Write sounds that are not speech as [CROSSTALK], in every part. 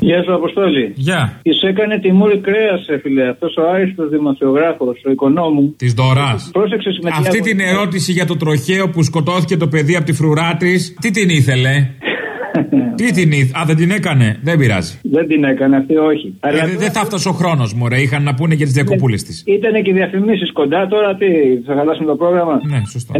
Γεια σου, Αποστόλη. Γεια. Της έκανε τη μούρη κρέα, φίλε. Αυτός ο άριστος δημοσιογράφος, ο οικονόμου. Της Δωράς. Πρόσεξε με Αυτή την ερώτηση για το τροχαίο που σκοτώθηκε το παιδί από τη φρουρά της, τι την ήθελε; Τι την ήθελε. Α, δεν την έκανε. Δεν πειράζει. Δεν την έκανε αυτή, όχι. Ε, Αλλά δε- δεν θα φτάσει ο χρόνος μου, ρε. Είχαν να πούνε για τις διακοπούλες της. ήταν και διαφημίσεις κοντά τώρα, τι, θα χαλάσουμε το πρόγραμμα; Ναι, σωστό.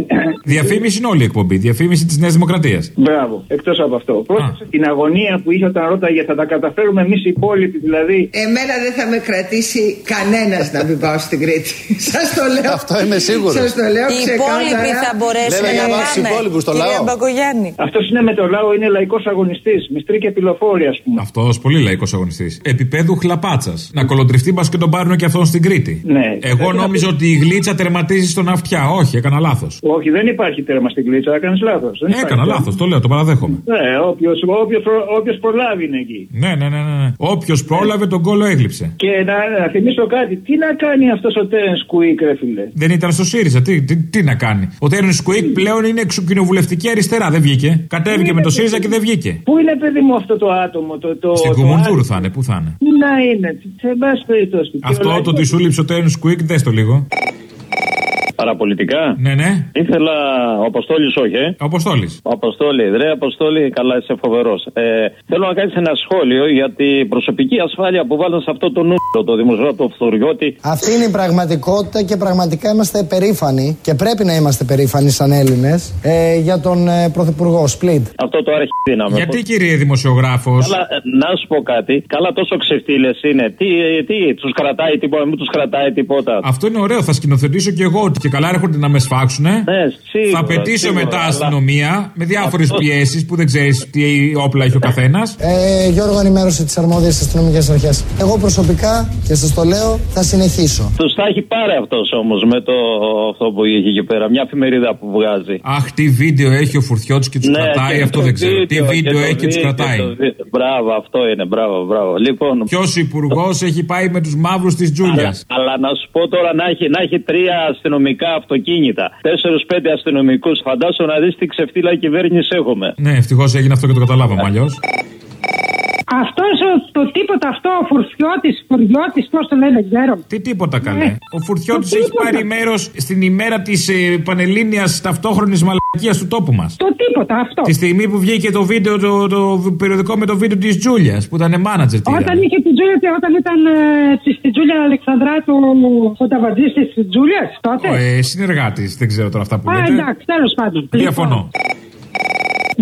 Διαφήμιση είναι όλη η εκπομπή. Διαφήμιση της Νέας Δημοκρατίας. Μπράβο, εκτός από αυτό. Πρόσεξε την αγωνία που είχε όταν ρώταγε θα τα καταφέρουμε εμείς οι υπόλοιποι, δηλαδή; Εμένα δεν θα με κρατήσει κανένας να μην πάω στην Κρήτη. [LAUGHS] Σας το λέω. Αυτό είμαι σίγουρος. Σας το λέω Οι υπόλοιποι ξεκάθαρα. θα μπορέσουν Λέμε να για τους πάνε. υπόλοιπους, το Κυρία λαό. Μπακογιάννη. Αυτός είναι με το λαό, είναι λαϊκός αγωνιστής. Μιστρή και πυλοφόρη, ας πούμε. Αυτός πολύ λαϊκός αγωνιστής. Επίπεδου χλαπάτσας. Να κολοτριφτεί μπα και τον πάρουν και αυτόν στην Κρήτη. Ναι. Εγώ νόμιζα ότι η γλίτσα τερματίζει στον αυτιά. Όχι, έκανα λάθος. Όχι, δεν υπάρχει τέρμα στην κλίτσα, έκανε λάθος. Έκανα λάθος, το λέω, το παραδέχομαι. Ναι, όποιος όποιος, όποιος προλάβει είναι εκεί. Ναι, ναι, ναι. ναι. ναι. Όποιος πρόλαβε τον κόλλο έγλειψε. Και να, να θυμίσω κάτι, τι να κάνει αυτός ο Τέρεν Κουίκ, ρε φίλε; Δεν ήταν στο ΣΥΡΙΖΑ. Τι, τι, τι να κάνει; Ο Τέρν Σκουίκ πλέον είναι εξοκοινοβουλευτική αριστερά. Δεν βγήκε. Κατέβηκε με το ΣΥΡΙΖΑ και δεν βγήκε. Πού είναι, παιδί μου, αυτό το άτομο, το. το Στην το Κουμουνδούρου άτομο; θα είναι, πού θα είναι; Τι να είναι, σε πάση περιπτώσει. Και ο Αυτό το λαϊκός- ότι σου λείψε ο Τέρν Σκουίκ, δες το λίγο. Παραπολιτικά. Ναι, ναι. Ήθελα. Ο Αποστόλης, όχι, ε. Ο Αποστόλης. Ο Αποστόλη, ρε Αποστόλη, καλά είσαι φοβερός. Ε, θέλω να κάνεις ένα σχόλιο για την προσωπική ασφάλεια που βάλαν σε αυτό το νούμερο, το δημοσιογράφο Φθοριώτη. Αυτή είναι η πραγματικότητα και πραγματικά είμαστε περήφανοι και πρέπει να είμαστε περήφανοι σαν Έλληνες ε, για τον ε, Πρωθυπουργό Σπλίτ. Αυτό το αρχιδύναμο. Γιατί κύριε δημοσιογράφος; Καλά, ε, να σου πω κάτι. Καλά, τόσο ξεφτύλες είναι. Τι, ε, τι τους κρατάει τίποτα, μην τους κρατάει τίποτα. Αυτό είναι ωραίο, θα σκηνοθετήσω και εγώ ότι και καλά έρχονται να μες σφάξουν. Ναι, σίγουρα, θα πετήσω σίγουρα, μετά αλλά- αστυνομία με διάφορες Αυτό- πιέσεις που δεν ξέρεις τι όπλα έχει ο καθένας. Ε, Γιώργο, ενημέρωσε τις αρμόδιες αστυνομικές αρχές. Εγώ προσωπικά και σας το λέω, θα συνεχίσω. Τους τα έχει πάρει αυτός όμως με το αυτό που είχε εκεί πέρα. Μια εφημερίδα που βγάζει. Αχ, τι βίντεο έχει ο Φουρτιώτης και τους Ναι, κρατάει, και αυτό το δεν ξέρω. Τι βίντεο, βίντεο το έχει και τους βίντεο, κρατάει. το βίντεο. Μπράβο, αυτό είναι. Μπράβο, μπράβο. Λοιπόν. Ποιος υπουργός έχει πάει με τους μαύρους της Τζούλιας; Αλλά, αλλά να σου πω τώρα να έχει, να έχει τρία αστυνομικά αυτοκίνητα. Τέσσερου-πέντε αστυνομικούς. Φαντάσου να δεις τι ξεφτύλα κυβέρνηση έχουμε. Ναι, ευτυχώς έγινε αυτό και το καταλάβαμε αλλιώς. Αυτό το τίποτα αυτό, ο Φουρτιώτης, Φουριώτη, πώς το λένε, ξέρω. Τι τίποτα καλέ. Ναι. Ο Φουρτιώτης Το έχει τίποτα. πάρει μέρος στην ημέρα της ε, πανελλήνιας ταυτόχρονης μαλακίας του τόπου μας. Το τίποτα αυτό. Τη στιγμή που βγήκε το βίντεο, το, το περιοδικό με το βίντεο της Τζούλιας που ήταν μάνατζερ. τι Όταν ήταν. είχε την Τζούλια, όταν ήταν ε, στη- στην Τζούλια Αλεξανδράτου ο ταβατζή της Τζούλιας, τότε. Ε, Συνεργάτης, δεν ξέρω τώρα αυτά που Α, λέτε. εντάξει, τέλος πάντων. Διαφωνώ.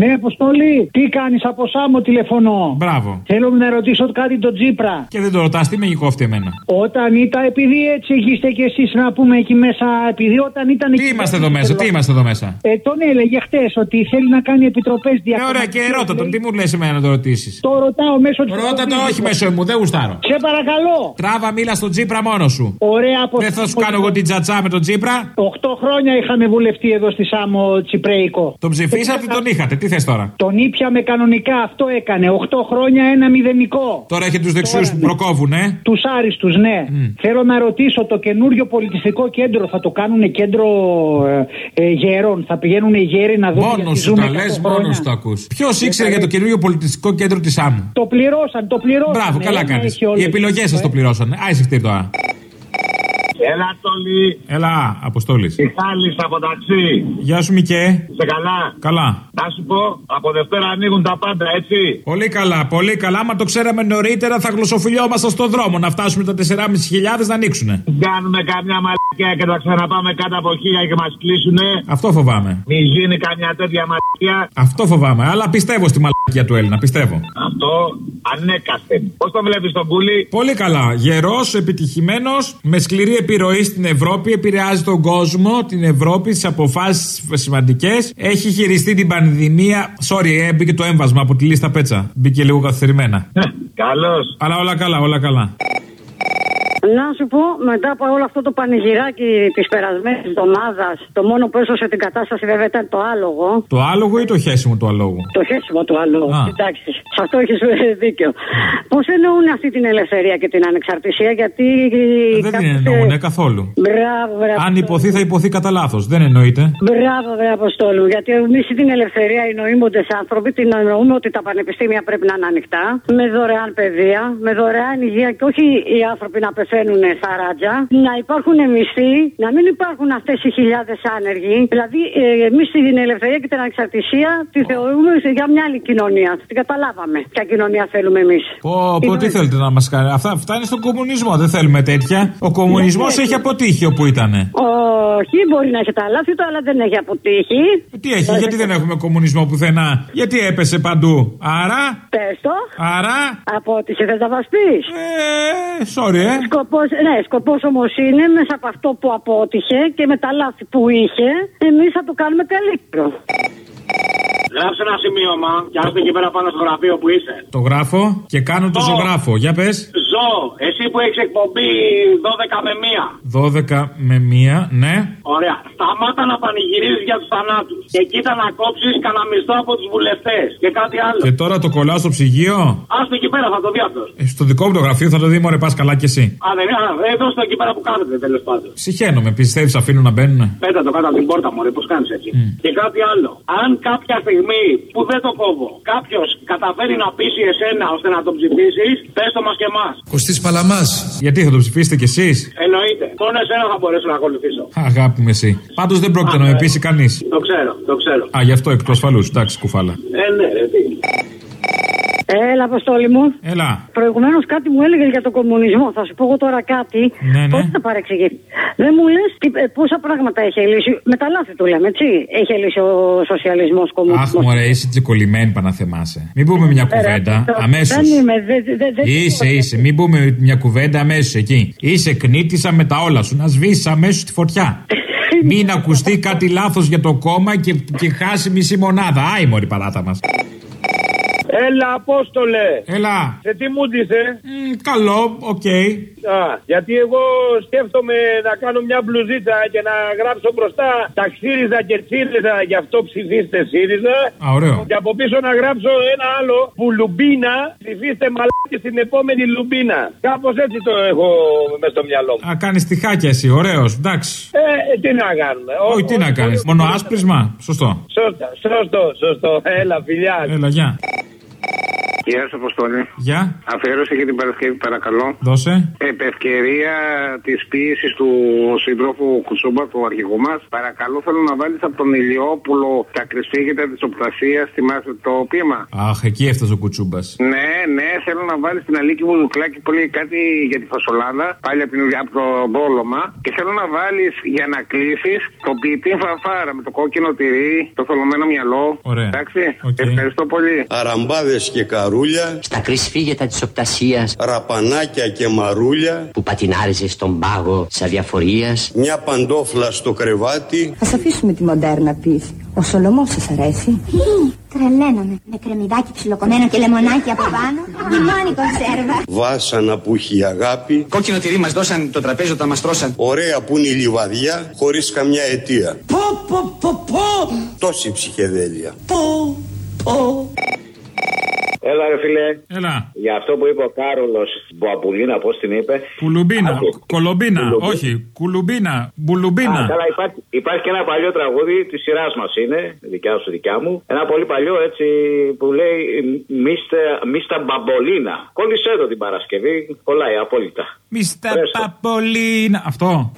Ναι, Αποστολή, τι κάνεις από Σάμο τηλεφωνώ. Μπράβο. Θέλω να ρωτήσω κάτι τον Τζίπρα. Και δεν το ρωτάς, τι με γυκόφτει εμένα. Όταν ήταν, επειδή έτσι είστε κι εσείς να πούμε εκεί μέσα, επειδή όταν ήταν. Τι είμαστε εδώ μέσα, τι είμαστε εδώ μέσα; Ε, τον έλεγε χτες ότι θέλει να κάνει επιτροπές Ε, διακοπών. ωραία, και ρώτα τον, τι μου λες εμένα να το ρωτήσεις; Το ρωτάω μέσω της. Ρώτα το, όχι μέσω μου, δεν γουστάρω. Σε παρακαλώ. Τράβα, μίλα στον Τζίπρα μόνο σου. Ωραία από Δεν θα σου κάνω εγώ την τζατσά με τον Τζίπρα. 8 χρόνια είχαμε βουλευτεί εδώ στη Σάμο Τσιπρέικο. Τον ψηφίσατε, τον είχατε. Τι θες τώρα; Τον ήπιαμε κανονικά, αυτό έκανε. 8 χρόνια ένα μηδενικό. Τώρα έχει τους δεξιούς Τώρα, που ναι. προκόβουν, ε; Τους άριστους, ναι. Θέλω να ρωτήσω, το καινούριο πολιτιστικό κέντρο θα το κάνουν κέντρο ε, ε, γέρων. Θα πηγαίνουν οι γέροι να δουν. Μόνος γιατί σου ζούμε τα λες, 100 μόνος χρόνια; σου τα ακούς. Ποιος ήξερε για το καινούριο πολιτιστικό κέντρο της άμμου. Το πληρώσαν, το πληρώσαν. Μπράβο, καλά Ένα κάνεις. έχει όλο Οι επιλογές εκεί, σας το ε. πληρώσανε. Άισι τώρα. Έλα, Τόλι. Έλα, Αποστόλης. Μιχάλης από ταξί; Γεια σου, Μικέ. Σε καλά; Καλά. Να σου πω, από Δευτέρα ανοίγουν τα πάντα, έτσι. Πολύ καλά, πολύ καλά. Άμα το ξέραμε νωρίτερα, θα γλωσσοφιλιόμασταν στον δρόμο να φτάσουμε τα 4.500 να ανοίξουνε. Κάνουμε καμιά μαλακιά και θα ξαναπάμε κάτω από χίλια και μας κλείσουνε. Αυτό φοβάμαι. Μη γίνει καμιά τέτοια μαλακιά. Αυτό φοβάμαι. Αλλά πιστεύω στη μαλακία του Έλληνα, πιστεύω. Αυτό ανέκαθεν. Πώς το βλέπεις τον κούλι; Πολύ καλά. Γερός, επιτυχημένος, με σκληρή επιρροή στην Ευρώπη, επηρεάζει τον κόσμο, την Ευρώπη, τις αποφάσεις σημαντικές. Έχει χειριστεί την πανδημία. Sorry, ε, μπήκε το έμβασμα από τη λίστα πέτσα. Μπήκε λίγο καθυστερημένα. Καλώς. Αλλά όλα καλά, όλα καλά. Να σου πω, μετά από όλο αυτό το πανηγυράκι της περασμένης εβδομάδας, το μόνο που έσωσε την κατάσταση βέβαια ήταν το άλογο. Το άλογο ή το χέσιμο του αλόγου; Το χέσιμο του άλογου. Α. Εντάξει, σε αυτό έχεις δίκιο. Πώς εννοούν αυτή την ελευθερία και την ανεξαρτησία, γιατί. Ε, Δεν την εννοούν καθόλου. Μπράβο, μπράβο. Αν υποθεί, θα υποθεί κατά λάθος. Δεν εννοείται. Μπράβο, βρε Αποστόλου. Γιατί εμείς την ελευθερία οι νοήμοντε άνθρωποι την εννοούμε ότι τα πανεπιστήμια πρέπει να είναι ανοιχτά, με δωρεάν παιδεία, με δωρεάν υγεία και όχι οι άνθρωποι να πεθαίνουν στα ράτζα, να υπάρχουν μισθοί, να μην υπάρχουν αυτές οι χιλιάδες άνεργοι. Δηλαδή, εμείς την ελευθερία και την ανεξαρτησία τη θεωρούμε για μια άλλη κοινωνία. Την καταλάβαμε. Ποια κοινωνία θέλουμε εμείς. Πω, πω, τι θέλετε να μας κάνει. Αυτά, αυτά είναι στον κομμουνισμό. Δεν θέλουμε τέτοια. Ο κομμουνισμός Ναι, έχει αποτύχει όπου ήταν. Όχι, μπορεί να έχει τα λάθη του, αλλά δεν έχει αποτύχει. Τι έχει, γιατί δεν έχουμε κομμουνισμό πουθενά; Γιατί έπεσε παντού; Άρα; Πες το. Άρα; Από ό,τι σε θες να μας πεις. Ε, sorry, ε. Σκοπός, ναι, σκοπός όμως είναι μέσα από αυτό που απότυχε και με τα λάθη που είχε, εμείς θα το κάνουμε καλύτερο. Γράψε ένα σημείωμα και άστε εκεί πέρα πάνω στο γραφείο που είσαι. Το γράφω και κάνω το Ω. ζωγράφο. Για πες. Ζω, εσύ που έχεις εκπομπή 12 με 1. 12 με 1, ναι. Ωραία. Σταμάτα να πανηγυρίζεις για τους θανάτους. Και κοίτα να κόψεις κανένα μισθό από τους βουλευτές. Και κάτι άλλο. Και τώρα το κολλάω στο ψυγείο. Άστο εκεί πέρα, θα το δει αυτός. Ε, Στο δικό μου το γραφείο θα το δει, μωρέ, πας καλά κι εσύ. Α, δεν είναι, α, εδώ στο εκεί πέρα που κάνετε τέλος πάντων. Συχαίνομαι, πιστεύεις αφήνω να μπαίνουν. Πέτα το κάτω από την πόρτα μου, πώς κάνεις έτσι. Και κάτι άλλο. Αν κάποια στιγμή που δεν το κόβω, κάποιος καταφέρει να πείσει εσένα ώστε να το ψηφίσεις, πες το μας και εμάς. Κωστής Παλαμάς. Γιατί θα το ψηφίσετε κι εσείς; Εννοείται. Μόνο εσένα θα μπορέσω να ακολουθήσω. Αγάπη μου εσύ. Πάντως δεν πρόκειται Α, να με ε. πείσει κανείς. Το ξέρω, το ξέρω. Α, γι' αυτό εκ του ασφαλού. Εντάξει, κουφάλα. Ε, ναι, ρε, τι. Έλα, Αποστόλη μου. Έλα. Προηγουμένως κάτι μου έλεγε για τον κομμουνισμό. Θα σου πω εγώ τώρα κάτι. Ναι, ναι. Πώς θα παρεξηγεί. Δεν μου λες πόσα πράγματα έχει λύσει. Με τα λάθη του λέμε, έτσι. Έχει λύσει ο σοσιαλισμός Αχ, κομμουνισμό. μωρέ, είσαι τσικολημένη παναθεμάσαι. Μην πούμε μια κουβέντα αμέσω. Δεν είμαι. Δεν, δεν, δεν Είσαι, είσαι. Μην πούμε μια κουβέντα αμέσως εκεί. Είσαι κνήτησα με τα όλα σου. Να σβήσεις αμέσως τη φωτιά. Μην [LAUGHS] ακουστεί κάτι λάθος για το κόμμα και, και χάσει μισή μονάδα. Άι, μωρή παράτα μας. Έλα, Απόστολε. Έλα. Σε τι μου ντύσε. καλό, οκ. Α, γιατί εγώ σκέφτομαι να κάνω μια μπλουζίτσα και να γράψω μπροστά τα ΣΥΡΙΖΑ και ΣΥΡΙΖΑ, γι' αυτό ψηφίστε ΣΥΡΙΖΑ. Α, ωραίο. Και από πίσω να γράψω ένα άλλο που λουμπίνα, ψηφίστε μαλάκι στην επόμενη λουμπίνα. Κάπως έτσι το έχω μέσα στο μυαλό μου. Α, κάνεις τυχάκια εσύ, ωραίος. Εντάξει. Ε, τι να κάνουμε. Όχι, τι να κάνεις. Μόνο άσπρισμα. Σωστό. Σωστό, σωστό, σωστό. Έλα, φιλιά. Έλα, γεια. Γεια σα, Αποστόλη. Γεια. Αφιέρωση για την Παρασκευή, παρακαλώ. Δώσε. Επ' ευκαιρία της πίεση του συντρόφου Κουτσούμπα, του αρχηγού μας, παρακαλώ θέλω να βάλεις από τον Ηλιόπουλο τα κρυσφύγητα της οπτασία. Θυμάσαι το πείμα. Αχ, εκεί έφτασε ο κουτσούμπας. Ναι, ναι, θέλω να βάλεις την Αλίκη Βουδουκλάκη που λέει κάτι για τη φασολάδα, πάλι από, την, από το μπόλωμα. Και θέλω να βάλεις για να κλείσεις το ποιητή φαφάρα με το κόκκινο τυρί, το θολωμένο μυαλό. Ωραία. Εντάξει. Ευχαριστώ πολύ. Αραμπάδες και καρούλια Στα κρυσφύγετα της οπτασίας Ραπανάκια και μαρούλια που πατινάριζε στον πάγο της αδιαφορίας Μια παντόφλα στο κρεβάτι Ας αφήσουμε τη μοντέρνα πίση. Ο Σολομός σας αρέσει. Τρελαίνομαι. Με κρεμμυδάκι ψιλοκομμένο και λεμονάκι από πάνω. Και μόνη κονσέρβα. Βάσανα που έχει η αγάπη Κόκκινο τυρί μας δώσαν το τραπέζι όταν μας τρώσαν. Ωραία που είναι η λιβαδιά Χωρίς καμιά αιτία Πω πω πω πω Τόση ψυχεδέλεια πω πω Έλα, ρε φιλέ. Έλα. Για αυτό που είπε ο Κάρολος Μποαπουλίνα, πώς την είπε. Κουλουμπίνα. Άκου. Κολομπίνα. Κουλουμπί- Όχι. Κουλουμπίνα. Μπουλουμπίνα. Α, καλά, υπάρχει, υπάρχει και ένα παλιό τραγούδι της σειράς μας είναι, δικιά σου, δικιά μου. Ένα πολύ παλιό έτσι που λέει Μίστα Μπαμπολίνα. Κόλλησε εδώ την Παρασκευή, κολλάει απόλυτα. Μίστα Παπολίνα. Αυτό.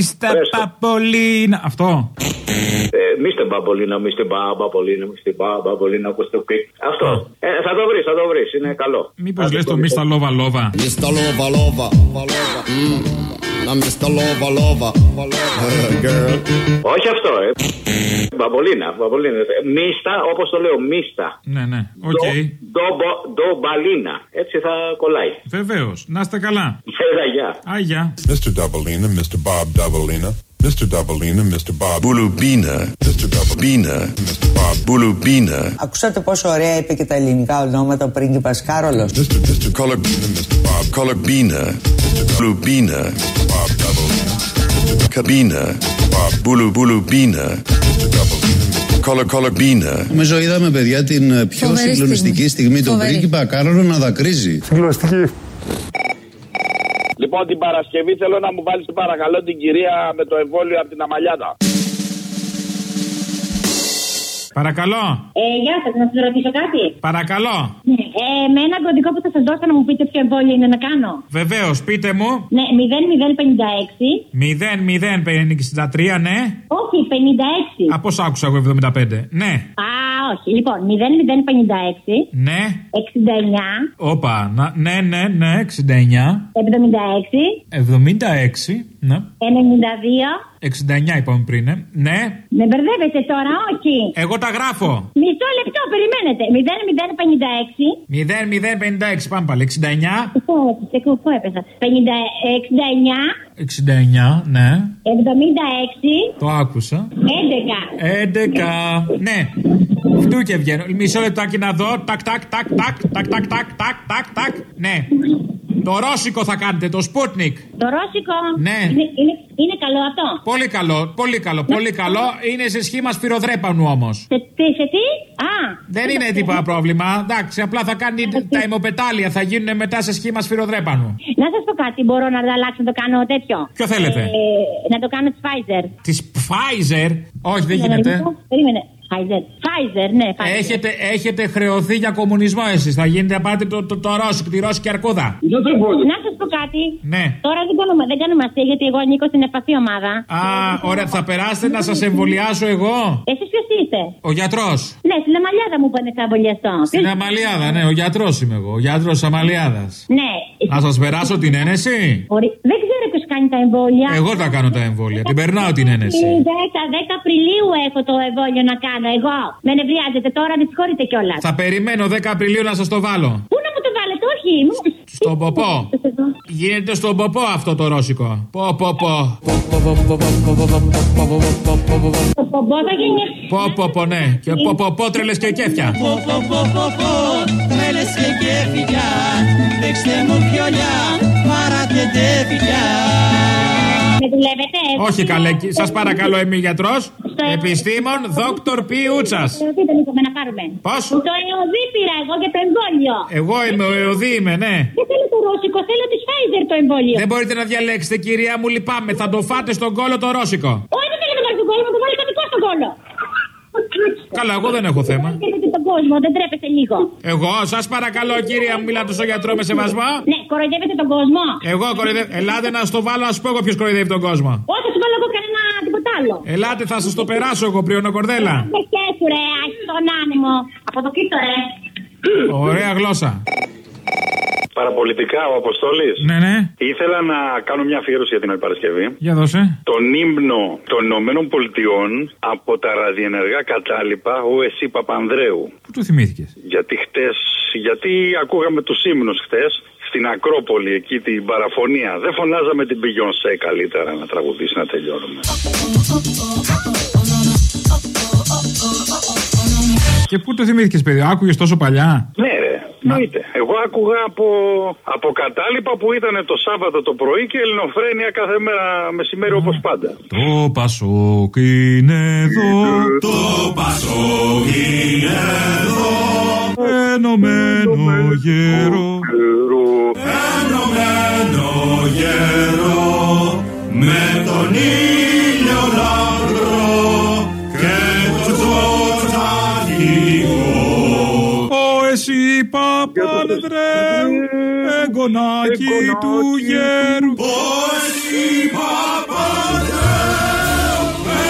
Μίστα Παπολίνα. Αυτό. Ε, Μίστε Μπαμπολίνα, Μίστε Μπαμπολίνα, Μίστε Μπαμπολίνα, ακούστε το πικ. Αυτό. Ε, θα το βρεις, θα το βρεις, είναι καλό. Μήπως λες το Μίστα Λόβα Λόβα. Mr. Lova Lova. Mm. Now Mr. Lova Lova. Girl. Όχι αυτό, ε. Μπαμπολίνα, μπαμπολίνα. Μίστα, όπως το λέω, μίστα. Ναι, ναι. Οκ. Ντομπο- Ντομπαλίνα. Έτσι θα κολλάει. Βεβαίως. Να είστε καλά. Έλα, γεια. Αγιά. Mr. Doubleina, Mr. Bob Doubleina, Mr. Doubleina, Mr. Bob Bulubina, Mr. Doubleina, Mr. Bob Bulubina, Ακούσατε πόσο ωραία είπε και τα ελληνικά ονόματα ο πρίγκιπας Κάρολος. Mr. Mr. Colorbina, Mr. Bob Colorbina, Mr. Bulubina, Mr. Bob Doubleina, Cabina, Bob Bulu Bulubina, Mr. Doubleina, Color Colorbina. Νομίζω είδαμε παιδιά την ε, πιο Φοβερή συγκλονιστική στιγμή. στιγμή, τον Φοβερή. πρίγκιπα Κάρολο να δακρύζει. Συγκλονιστική. Λοιπόν, την Παρασκευή θέλω να μου βάλεις παρακαλώ την κυρία με το εμβόλιο από την Αμαλιάδα. Παρακαλώ. Ε, γεια σας, να σας ρωτήσω κάτι. Παρακαλώ. Ναι, ε, με ένα κωδικό που θα σας δώσω να μου πείτε ποιο εμβόλιο είναι να κάνω. Βεβαίως, πείτε μου. Ναι, 0056. 0063, ναι. Όχι, 56. Α, πώ άκουσα εγώ 75. Ναι. Α, όχι. Λοιπόν, 0056. Ναι. 69. Όπα. να- Ναι, ναι, ναι. 69. 76. 76. Ναι. 92. 69 είπαμε πριν, ε. Ναι. Με μπερδεύετε τώρα, όχι. Εγώ τα γράφω. Μισό λεπτό, περιμένετε. 0056. 0056. Πάμε πάλι. 69. Πού έπεσα, πού έπεσα. 50, 69. 69. Ναι. 76. Το άκουσα. 11. 11. Ναι. Φτού και βγαίνω. Μισό λεπτάκι να δω. Τάκ, τάκ, τάκ, τάκ, τάκ, τάκ, τάκ, τάκ, τάκ, τάκ. Ναι. Το ρώσικο θα κάνετε, το Sputnik. Το ρώσικο; Ναι. Είναι, είναι, είναι καλό αυτό; Πολύ καλό, πολύ καλό, πολύ καλό. Είναι σε σχήμα σφυροδρέπανου όμως. Σε, τι, σε τι; Α. Δεν είναι τίποτα πρόβλημα. Εντάξει, απλά θα κάνει τα ημοπετάλια, θα γίνουν μετά σε σχήμα σφυροδρέπανου. Να σας πω κάτι, μπορώ να αλλάξω να το κάνω τέτοιο; Ποιο θέλετε; Ε, να το κάνω της Pfizer. Της Pfizer; Όχι, δεν Ναι, γίνεται. ναι, Περίμενε. Pfizer. Pfizer, ναι, Pfizer. Έχετε, έχετε χρεωθεί για κομμουνισμό εσείς. Θα γίνετε να πάτε το, το, το ρώσικο, τη ρώσικη αρκούδα. Να σας πω κάτι; Ναι. Τώρα δεν κάνουμε, δεν κάνουμε αστεία γιατί εγώ ανήκω στην ευπαθή ομάδα. Α, ωραία, θα περάσετε να σας εμβολιάσω εγώ; Εσείς ποιος είστε; Ο γιατρός. Ναι, στην Αμαλιάδα μου είπανε θα εμβολιαστώ. Στην Αμαλιάδα, ναι, ο γιατρός είμαι εγώ. Ο γιατρός Αμαλιάδας. Ναι. Να σας περάσω την ένεση; Μπορεί- Δεν ξέρω ποιος κάνει τα εμβόλια. Εγώ τα κάνω τα εμβόλια. Την περνάω την ένεση. 10, 10 Απριλίου έχω το εμβόλιο να κάνω εγώ. Με νευριάζετε τώρα, με συγχωρείτε κιόλας. Θα περιμένω 10 Απριλίου να σας το βάλω. Πού να μου το βάλετε, όχι. μου- Στον ποπό. Γίνεται στον ποπό αυτό το ρώσικο. Πο, πο, πο. Το πομπό θα γίνει. Πο, πο, πο, ναι. Και πο, πο, πο, τρελες και κέφια. Τρέλες και κέφια Δείξτε μου πιολιά Πάρατε τέφια Με δουλεύετε. Όχι καλέ, σας παρακαλώ, είμαι γιατρός. Επιστήμον, δόκτωρ Πιούτσα. Εωδείτε μου να πάρουμε. Πώς; Το εωδή πήρα εγώ για το εμβόλιο. Εγώ είμαι ο Εωδή, είμαι, ναι. Δεν θέλω το ρώσικο, θέλω της Pfizer το εμβόλιο. Δεν μπορείτε να διαλέξετε, κυρία μου, λυπάμαι. Θα το φάτε στον κόλο το ρώσικο. Όχι, δεν θέλω να το βάλει στον κόλλο, να το βάλει το δικό στον κόλλο. Καλά, εγώ δεν έχω θέμα. Κοροϊδεύετε τον κόσμο, δεν τρέπεστε λίγο. Εγώ, σας παρακαλώ, κυρία μου, μιλάτε στο γιατρό με σεβασμό. Ναι, κοροϊδεύετε τον κόσμο. Εγώ κοροϊδεύω. Ελάτε να στο βάλω, να σου πω εγώ ποιος κοροϊδεύει τον κόσμο. Όχι, θα σου βάλω εγώ κανένα τίποτα άλλο. Ελάτε, θα σας το περάσω εγώ, πριονοκορδέλα. Με σκέφου ρε, άχι τον άνεμο. Από το κοίτο ρε. Ωραία γλώσσα. Παραπολιτικά ο Αποστόλης. Ναι, ναι. Ήθελα να κάνω μια αφιέρωση για την άλλη Παρασκευή. Για δώσε. Τον ύμνο των Ηνωμένων Πολιτειών από τα ραδιενεργά κατάλοιπα ο Εσύ Παπανδρέου. Πού το θυμήθηκες; Γιατί χτες, γιατί ακούγαμε τους ύμνους χτες στην Ακρόπολη εκεί την παραφωνία. Δεν φωνάζαμε την Beyoncé καλύτερα να τραγουδήσει να τελειώνουμε. Και πού το θυμήθηκες, παιδί, άκουγες τόσο παλιά; Ναι, ρε. Εννοείται. Εγώ άκουγα από, από κατάλοιπα που ήταν το Σάββατο το πρωί και ελληνοφρένεια κάθε μέρα μεσημέρι όπως πάντα. Το Πασόκ είναι εδώ. Το Πασόκ είναι εδώ Ενωμένο γέρο. Ενωμένο γέρο Με τον ήλιο Εσύ παπάνδρε, εγγονάκι του γέρου. Εσύ παπάνδρε,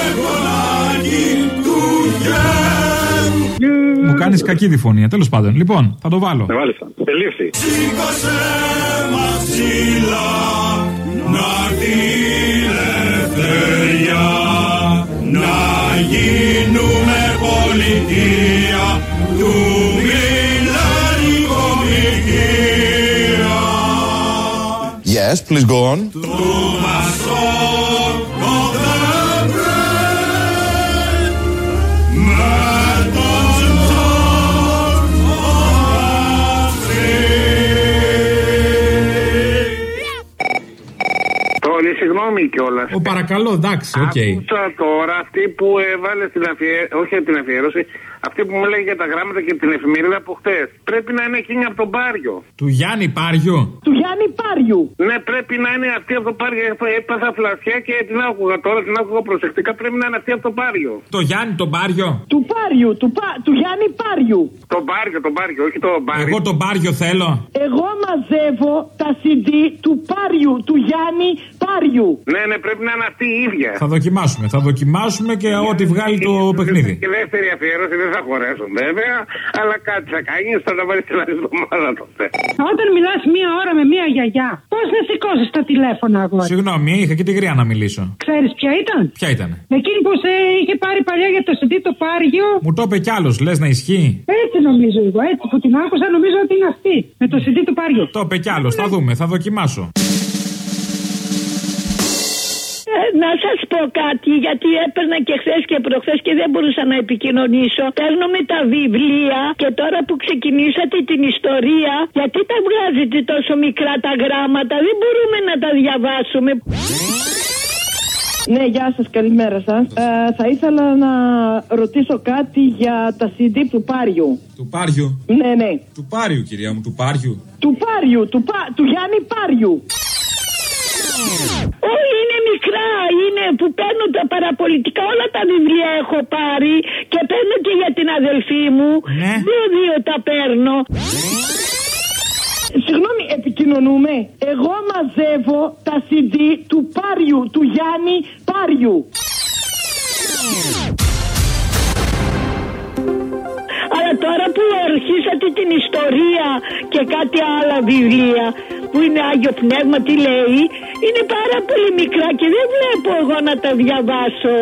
εγγονάκι του γέρου. Μου κάνεις κακή διφωνία, ε, τέλος πάντων. Λοιπόν, θα το βάλω. Με βάλεις, τελείωσε. Σήκωσε μαξίλα, να ελευθερία, να γίνουμε πολιτεία του Yes, please go on. Συγγνώμη κιόλας. Ο παρακαλώ, εντάξει, οκ. Άκουσα τώρα αυτή που έβαλε στην αφιέρωση, όχι την αφιέρωση, αυτή που μου λέει για τα γράμματα και την εφημερίδα από χτες. Πρέπει να είναι εκείνη από τον Πάριο. Του Γιάννη Πάριο; Του Γιάννη Πάριου. Ναι, πρέπει να είναι αυτή από το Πάριο. Έπαθα φλασιά και την άκουγα τώρα, την άκουγα προσεκτικά. Πρέπει να είναι αυτή από το Πάριο. Το Γιάννη τον Πάριο; Του Πάριου, του, πα, του Γιάννη Πάριου. Τον Πάριο, τον Πάριο, όχι το Πάριο. Εγώ τον Πάριο θέλω. Εγώ μαζεύω τα CD του Πάριου, του Γιάννη Πάριου. Ναι, ναι, πρέπει να είναι αυτή η ίδια. Θα δοκιμάσουμε. Θα δοκιμάσουμε και ό,τι βγάλει το παιχνίδι. Και δεύτερη αφιέρωση δεν θα χωρέσουν βέβαια, αλλά κάτι θα κάνει, θα τα βάλεις την άλλη εβδομάδα τότε. Όταν μιλάς μία ώρα με μία γιαγιά, πώς να σηκώσεις τα τηλέφωνα, αγόρι; Συγγνώμη, είχα και τη γριά να μιλήσω. Ξέρεις ποια ήταν; Ποια ήταν. Εκείνη που σε είχε πάρει παλιά για το CD το Πάριο. Μου το είπε κι άλλος, λες να ισχύει. Έτσι νομίζω εγώ, έτσι που την άκουσα νομίζω ότι είναι αυτή. Με το CD του Πάριο. Το είπε κι άλλος, θα δούμε, θα δοκιμάσω. Ε, να σας πω κάτι, γιατί έπαιρνα και χθες και προχθές και δεν μπορούσα να επικοινωνήσω. Παίρνουμε τα βιβλία και τώρα που ξεκινήσατε την ιστορία, γιατί τα βγάζετε τόσο μικρά τα γράμματα, δεν μπορούμε να τα διαβάσουμε. Ναι, γεια σας, καλημέρα σας. Ε, θα ήθελα να ρωτήσω κάτι για τα CD του Πάριου. Του Πάριου; Ναι, ναι. Του Πάριου, κυρία μου, του Πάριου. Του Πάριου, του, πα, του Γιάννη Πάριου. Όχι, είναι μικρά, είναι που παίρνω τα παραπολιτικά, όλα τα βιβλία έχω πάρει και παίρνω και για την αδελφή μου. Δύο-δύο τα παίρνω. Συγγνώμη, επικοινωνούμε. Εγώ μαζεύω τα CD του Πάριου, του Γιάννη Πάριου. Αλλά τώρα που αρχίσατε την ιστορία και κάτι άλλα βιβλία που είναι Άγιο Πνεύμα, τι λέει, είναι πάρα πολύ μικρά και δεν βλέπω εγώ να τα διαβάσω.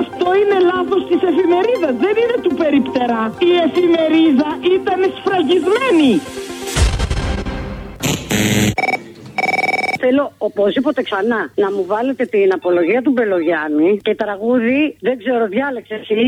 Αυτό είναι λάθος της εφημερίδας, δεν είναι του περιπτερά. Η εφημερίδα ήταν σφραγισμένη. Θέλω οπωσδήποτε ξανά να μου βάλετε την απολογία του Μπελογιάννη και τραγούδι, δεν ξέρω, διάλεξε εσύ,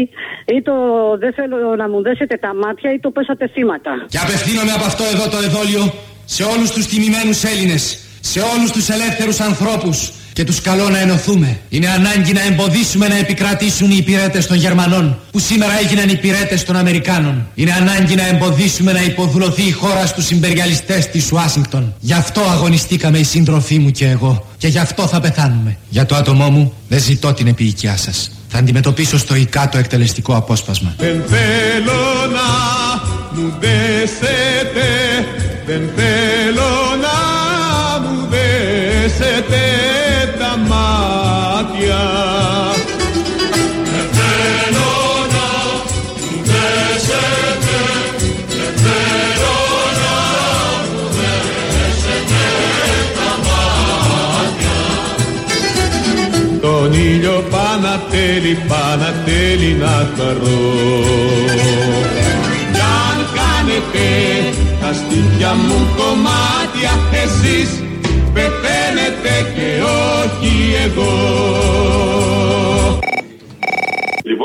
ή το δεν θέλω να μου δέσετε τα μάτια ή το πέσατε θύματα. Και απευθύνομαι από αυτό εδώ το εδόλιο σε όλους τους τιμημένους Έλληνες, σε όλους τους ελεύθερους ανθρώπους και τους καλώ να ενωθούμε. Είναι ανάγκη να εμποδίσουμε να επικρατήσουν οι υπηρέτες των Γερμανών που σήμερα έγιναν υπηρέτες των Αμερικάνων. Είναι ανάγκη να εμποδίσουμε να υποδουλωθεί η χώρα στους συμπεριαλιστές της Ουάσιγκτον. Γι' αυτό αγωνιστήκαμε οι σύντροφοί μου και εγώ και γι' αυτό θα πεθάνουμε. Για το άτομό μου δεν ζητώ την επίοικιά σας. Θα αντιμετωπίσω στοικά το εκτελεστικό απόσπασμα. Δεν θέλω να μου δέσετε, δεν θέλω πανατέλει, πανατέλει να χαρώ Κι αν κάνετε τα στήθια μου κομμάτια εσείς πεθαίνετε και όχι εγώ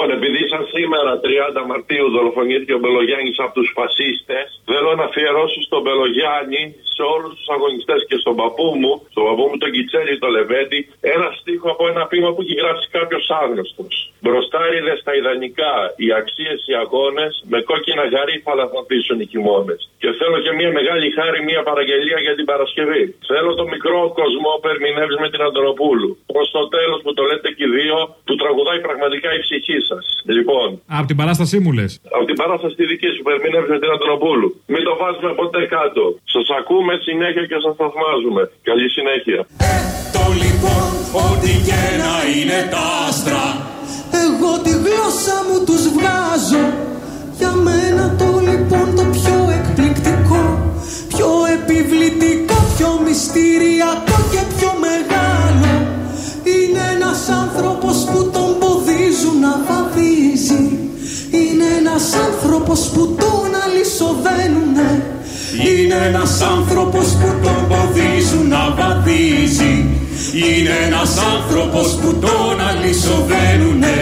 Λοιπόν, επειδή σαν σήμερα 30 Μαρτίου δολοφονήθηκε ο Μπελογιάννης από τους φασίστες, θέλω να αφιερώσω στον Μπελογιάννη, σε όλους τους αγωνιστές και στον παππού μου, στον παππού μου τον Κιτσέλη, τον Λεβέντη, ένα στίχο από ένα ποίημα που έχει γράψει κάποιος άγνωστος. Μπροστάριδε στα ιδανικά, οι αξίες, οι αγώνες, με κόκκινα γαρίφαλα θα πείσουν οι χειμώνες. Και θέλω και μια μεγάλη χάρη, μια παραγγελία για την Παρασκευή. Θέλω το μικρό κοσμό που ερμηνεύει με την Αντωνοπούλου. Προς το τέλος που το λέτε και οι δύο, που τραγουδάει πραγματικά η ψυχή σας. Λοιπόν, Από την παράστασή μου λες. από την παράσταση τη δική σου που ερμηνεύει με την Αντωνοπούλου. Μην το βάζουμε ποτέ κάτω. Σας ακούμε συνέχεια και σας θαυμάζουμε. Καλή συνέχεια. Το λοιπόν ό,τι και να είναι τα άστρα Εγώ τη γλώσσα μου τους βγάζω Για μένα το λοιπόν το πιο εκπληκτικό Πιο επιβλητικό, πιο μυστηριακό και πιο μεγάλο άνθρωπος που τον είναι ένας άνθρωπος που τον ποδίζουν να βαδίζει. Είναι ένας άνθρωπος που τον αλυσοδένουνε.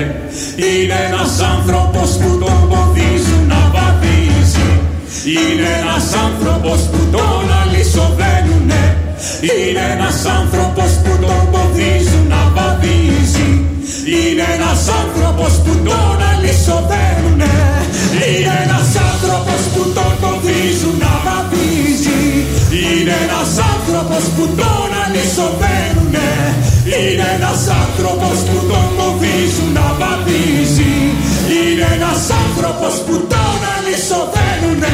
Είναι ένας άνθρωπος που τον ποδίζουν να βαδίζει. Είναι ένας άνθρωπος που τον αλυσοδένουνε. Είναι ένας άνθρωπος που τον ποδίζουν να βαδίζει. Είναι ένας άνθρωπος που τον αλυσοδένουνε. Είναι ένας άνθρωπος που τον ποδίζουν να βαδίζει. Είναι ένας άνθρωπος που τον αλυσοδένουνε Είναι ένας άνθρωπος που τον ποδίζουν να βαδίζει. Είναι ένας άνθρωπος που τον αλυσοδένουνε